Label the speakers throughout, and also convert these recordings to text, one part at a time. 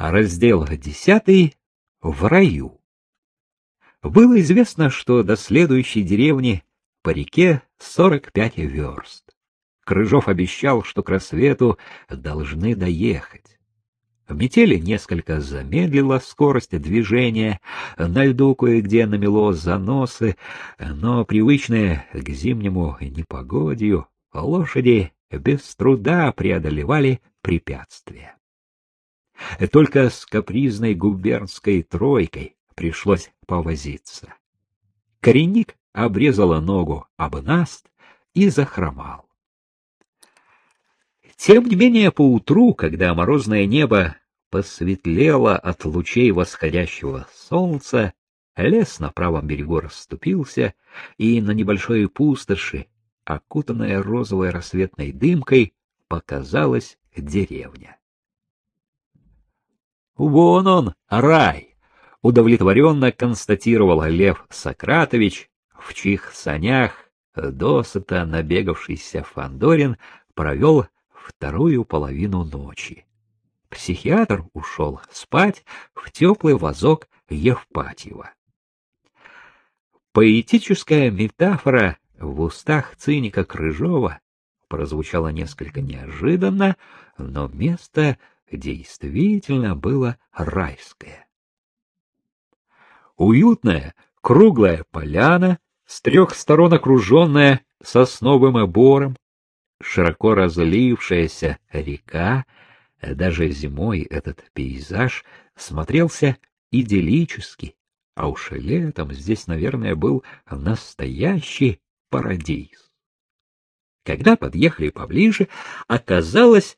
Speaker 1: Раздел десятый в раю. Было известно, что до следующей деревни по реке сорок пять верст. Крыжов обещал, что к рассвету должны доехать. Метели несколько замедлила скорость движения, на льду кое-где намело заносы, но привычные к зимнему непогодью лошади без труда преодолевали препятствия. Только с капризной губернской тройкой пришлось повозиться. Коренник обрезала ногу об наст и захромал. Тем не менее, поутру, когда морозное небо посветлело от лучей восходящего солнца, лес на правом берегу расступился, и на небольшой пустоши, окутанная розовой рассветной дымкой, показалась деревня. Вон он, рай! Удовлетворенно констатировал Лев Сократович, в чьих санях досыта набегавшийся Фандорин провел вторую половину ночи. Психиатр ушел спать в теплый вазок Евпатьева. Поэтическая метафора в устах циника Крыжова прозвучала несколько неожиданно, но место действительно было райское. Уютная круглая поляна, с трех сторон окруженная сосновым обором, широко разлившаяся река, даже зимой этот пейзаж смотрелся идиллически, а уж летом здесь, наверное, был настоящий парадиз. Когда подъехали поближе, оказалось,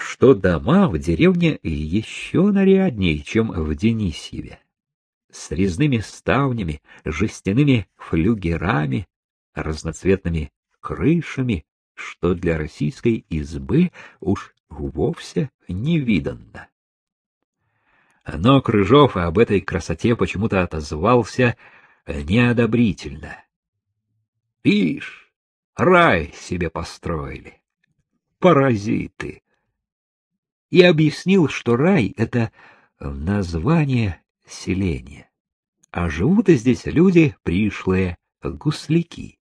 Speaker 1: что дома в деревне еще наряднее, чем в Денисьеве. С резными ставнями, жестяными флюгерами, разноцветными крышами, что для российской избы уж вовсе невиданно. Но Крыжов об этой красоте почему-то отозвался неодобрительно. Ишь, рай себе построили. Паразиты и объяснил, что рай — это название селения, а живут здесь люди пришлые, гусляки.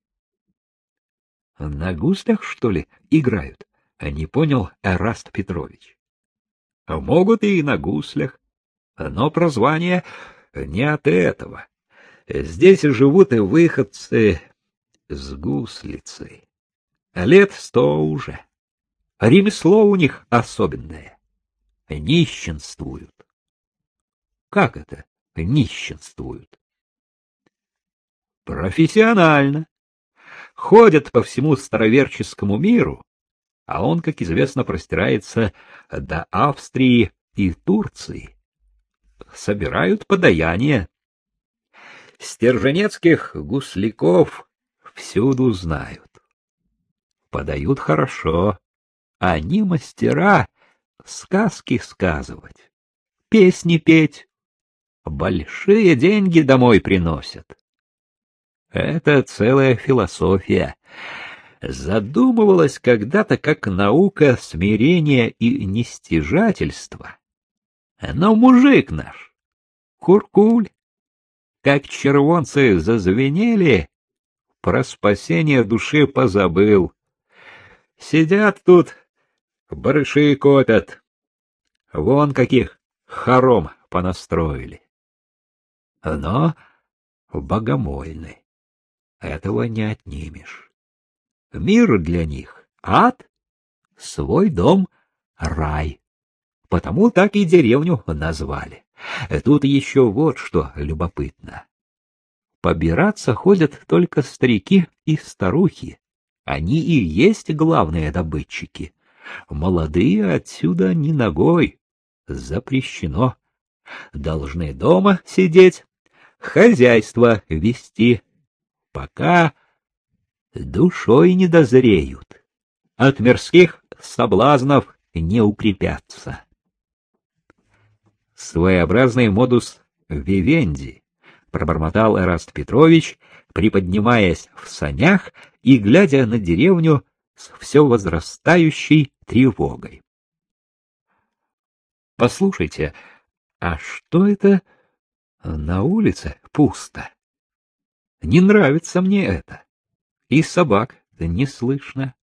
Speaker 1: На гуслях, что ли, играют? Не понял Эраст Петрович. Могут и на гуслях, но прозвание не от этого. Здесь живут и выходцы с гуслицей. Лет сто уже. Ремесло у них особенное нищенствуют. Как это нищенствуют? Профессионально. Ходят по всему староверческому миру, а он, как известно, простирается до Австрии и Турции. Собирают подаяния. Стерженецких гусляков всюду знают. Подают хорошо. Они мастера сказки сказывать, песни петь. Большие деньги домой приносят. Это целая философия. Задумывалась когда-то как наука смирения и нестяжательства. Но мужик наш, куркуль, как червонцы зазвенели, про спасение души позабыл. Сидят тут Барыши копят. Вон каких хором понастроили. Но богомольны. Этого не отнимешь. Мир для них — ад, свой дом — рай. Потому так и деревню назвали. Тут еще вот что любопытно. Побираться ходят только старики и старухи. Они и есть главные добытчики. Молодые отсюда ни ногой. Запрещено. Должны дома сидеть, хозяйство вести, пока душой не дозреют, от мирских соблазнов не укрепятся. Своеобразный модус вивенди, пробормотал Эраст Петрович, приподнимаясь в санях и глядя на деревню с все возрастающей тревогой. Послушайте, а что это на улице пусто? Не нравится мне это. И собак не слышно.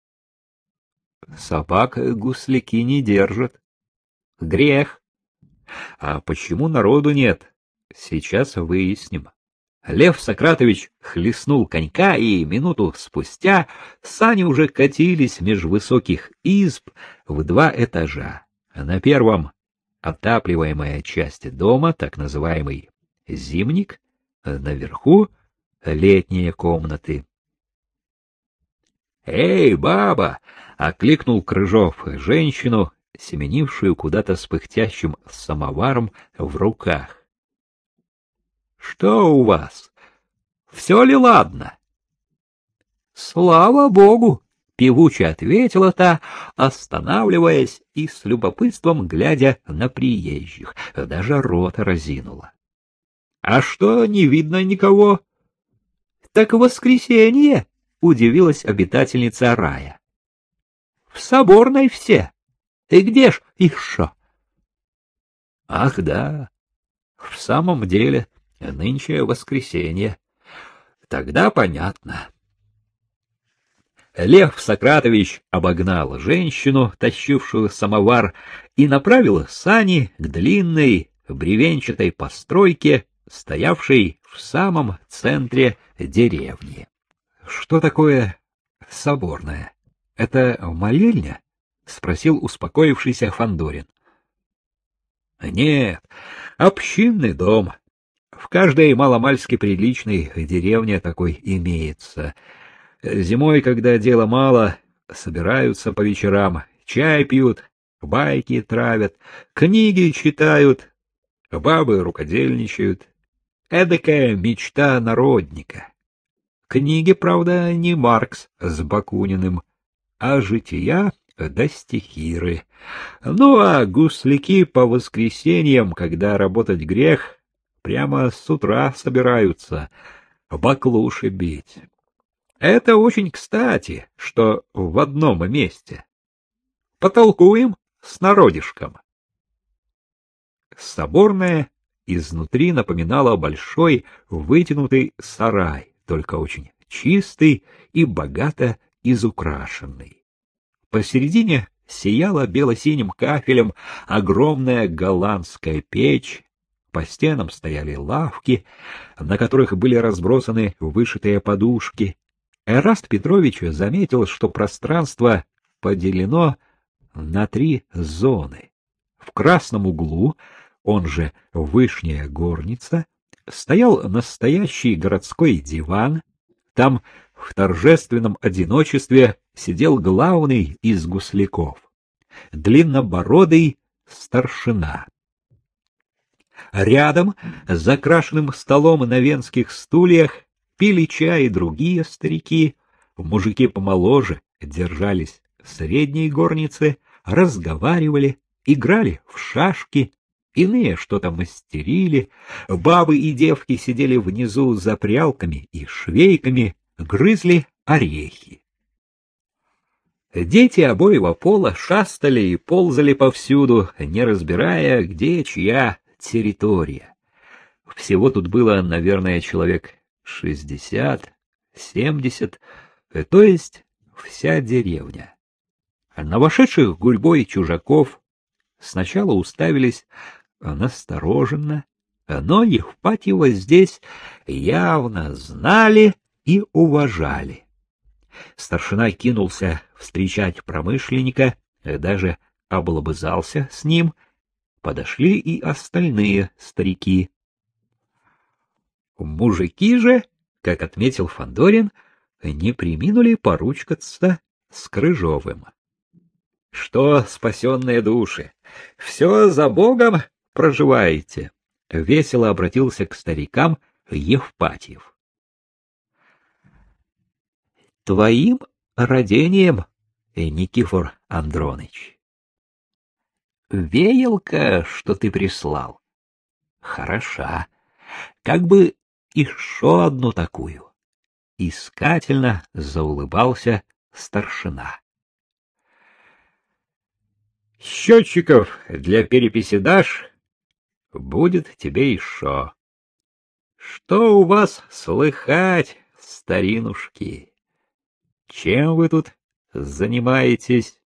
Speaker 1: Собак гусляки не держат. Грех. А почему народу нет? Сейчас выясним. Лев Сократович хлестнул конька, и минуту спустя сани уже катились меж высоких изб в два этажа. На первом — отапливаемая часть дома, так называемый зимник, наверху — летние комнаты. «Эй, баба!» — окликнул Крыжов женщину, семенившую куда-то с пыхтящим самоваром в руках. Что у вас? Все ли ладно? Слава богу, певуче ответила та, останавливаясь и с любопытством глядя на приезжих, даже рот разинула. А что, не видно никого? Так воскресенье, удивилась обитательница рая. В соборной все. И где ж их шо? Ах, да. В самом деле, Нынче воскресенье. Тогда понятно. Лев Сократович обогнал женщину, тащившую самовар, и направил сани к длинной бревенчатой постройке, стоявшей в самом центре деревни. — Что такое соборное? Это молельня? — спросил успокоившийся Фандорин. Нет, общинный дом, в каждой маломальски приличной деревне такой имеется. Зимой, когда дела мало, собираются по вечерам, чай пьют, байки травят, книги читают, бабы рукодельничают. Эдакая мечта народника. Книги, правда, не Маркс с Бакуниным, а жития да стихиры. Ну, а гусляки по воскресеньям, когда работать грех, Прямо с утра собираются баклуши бить. Это очень кстати, что в одном месте. Потолкуем с народишком. Соборная изнутри напоминала большой вытянутый сарай, только очень чистый и богато изукрашенный. Посередине сияла бело-синим кафелем огромная голландская печь по стенам стояли лавки, на которых были разбросаны вышитые подушки. Эраст Петрович заметил, что пространство поделено на три зоны. В красном углу, он же Вышняя горница, стоял настоящий городской диван. Там в торжественном одиночестве сидел главный из гусляков, длиннобородый старшина. Рядом, с закрашенным столом на венских стульях, пили чай другие старики, мужики помоложе держались в средней горнице, разговаривали, играли в шашки, иные что-то мастерили, бабы и девки сидели внизу за прялками и швейками, грызли орехи. Дети обоего пола шастали и ползали повсюду, не разбирая, где чья территория. Всего тут было, наверное, человек шестьдесят, семьдесят, э, то есть вся деревня. На вошедших гурьбой чужаков сначала уставились настороженно, но Евпатьева здесь явно знали и уважали. Старшина кинулся встречать промышленника, даже облобызался с ним — подошли и остальные старики. Мужики же, как отметил Фандорин, не приминули поручкаться с Крыжовым. Что, спасенные души, все за Богом проживаете? Весело обратился к старикам Евпатьев. Твоим родением, Никифор Андроныч. Веялка, что ты прислал, хороша. Как бы еще одну такую. Искательно заулыбался старшина. Счетчиков для переписи дашь? Будет тебе еще. Что у вас слыхать, старинушки? Чем вы тут занимаетесь?